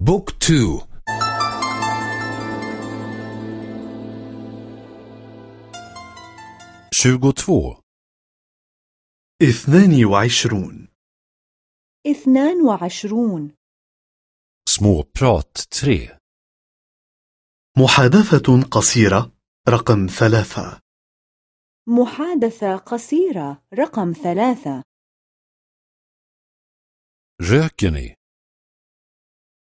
بوك تو. tjugotvå. اثنان وعشرون. اثنان وعشرون. Småprat 3 محادثة قصيرة رقم ثلاثة. محادثة قصيرة رقم ثلاثة. Ni?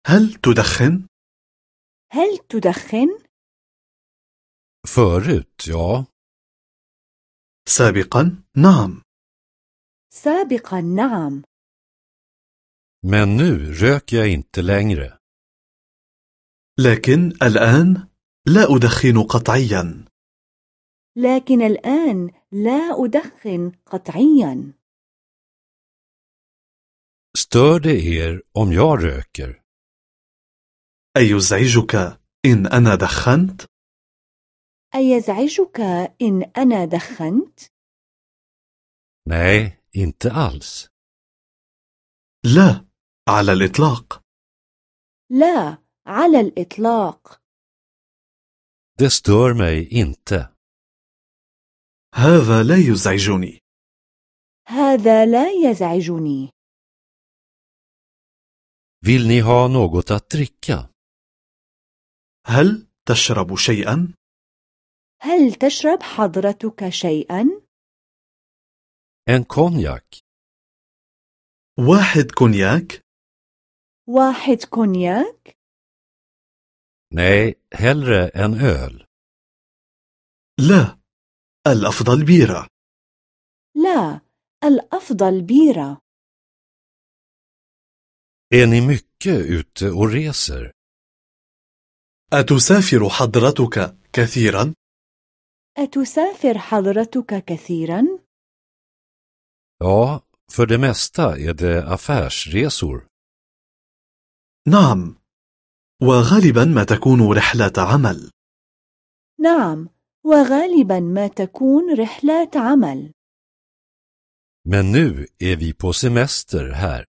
هل تدخن؟ هل تدخن؟ Förut, ja. سابقا نعم سابقا نعم Men nu röker jag inte längre. لكن الآن لا أدخن قطعيا لكن الآن لا أدخن قطعيا Stör det er om jag röker? أيزعجك إن أنا دخنت؟ أيزعجك إن أنا دخنت؟ Nej, inte alls. لا على الإطلاق لا على الإطلاق Det stör mig inte. هذا لا يزعجني هذا لا يزعجني Vill ni ha något att dricka? هل تشرب شيئا؟ هل تشرب حضرتك شيئا؟ En konjak? واحد كونياك؟ واحد كونياك؟ Nej, hellre en öl. لا الأفضل بيرة لا الأفضل بيرة Är ni mycket ute och reser? أتسافر حضرتك كثيرا؟ أتسافر حضرتك كثيرا؟ Ja, för det mesta är det affärsresor. نعم وغالبا ما تكون رحلة عمل نعم وغالبا ما تكون رحلات عمل Men nu är vi på semester här.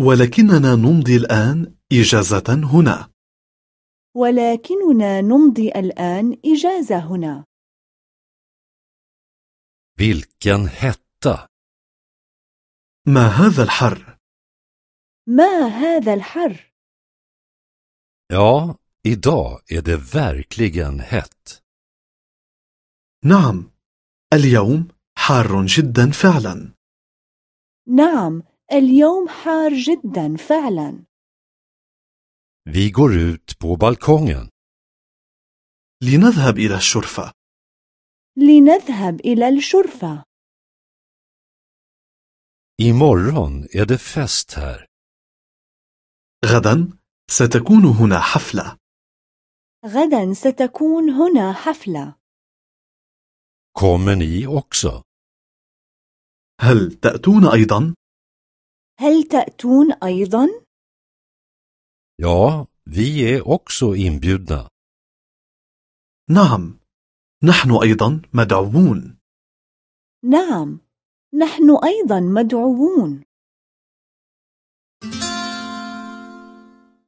ولكننا نمضي الآن إجازة هنا ولكننا نمضي الآن إجازة هنا Vilken hetta! ما هذا الحر؟ ما هذا الحر؟ Ja, idag är det verkligen hett. نعم اليوم حار جدا فعلا نعم اليوم حار جدا فعلا Vi går ut på balkongen. لنذهب إلى الشرفة لنذهب إلى الشرفة Imorgon är det fest här. غدا ستكون هنا حفلة غدا ستكون هنا حفلة Kommer ni också? هل تأتون أيضا؟ هل تأتون أيضا؟ Ja, vi är också inbjudna. نعم. نحن أيضا مدعوون. نعم. نحن أيضا مدعوون.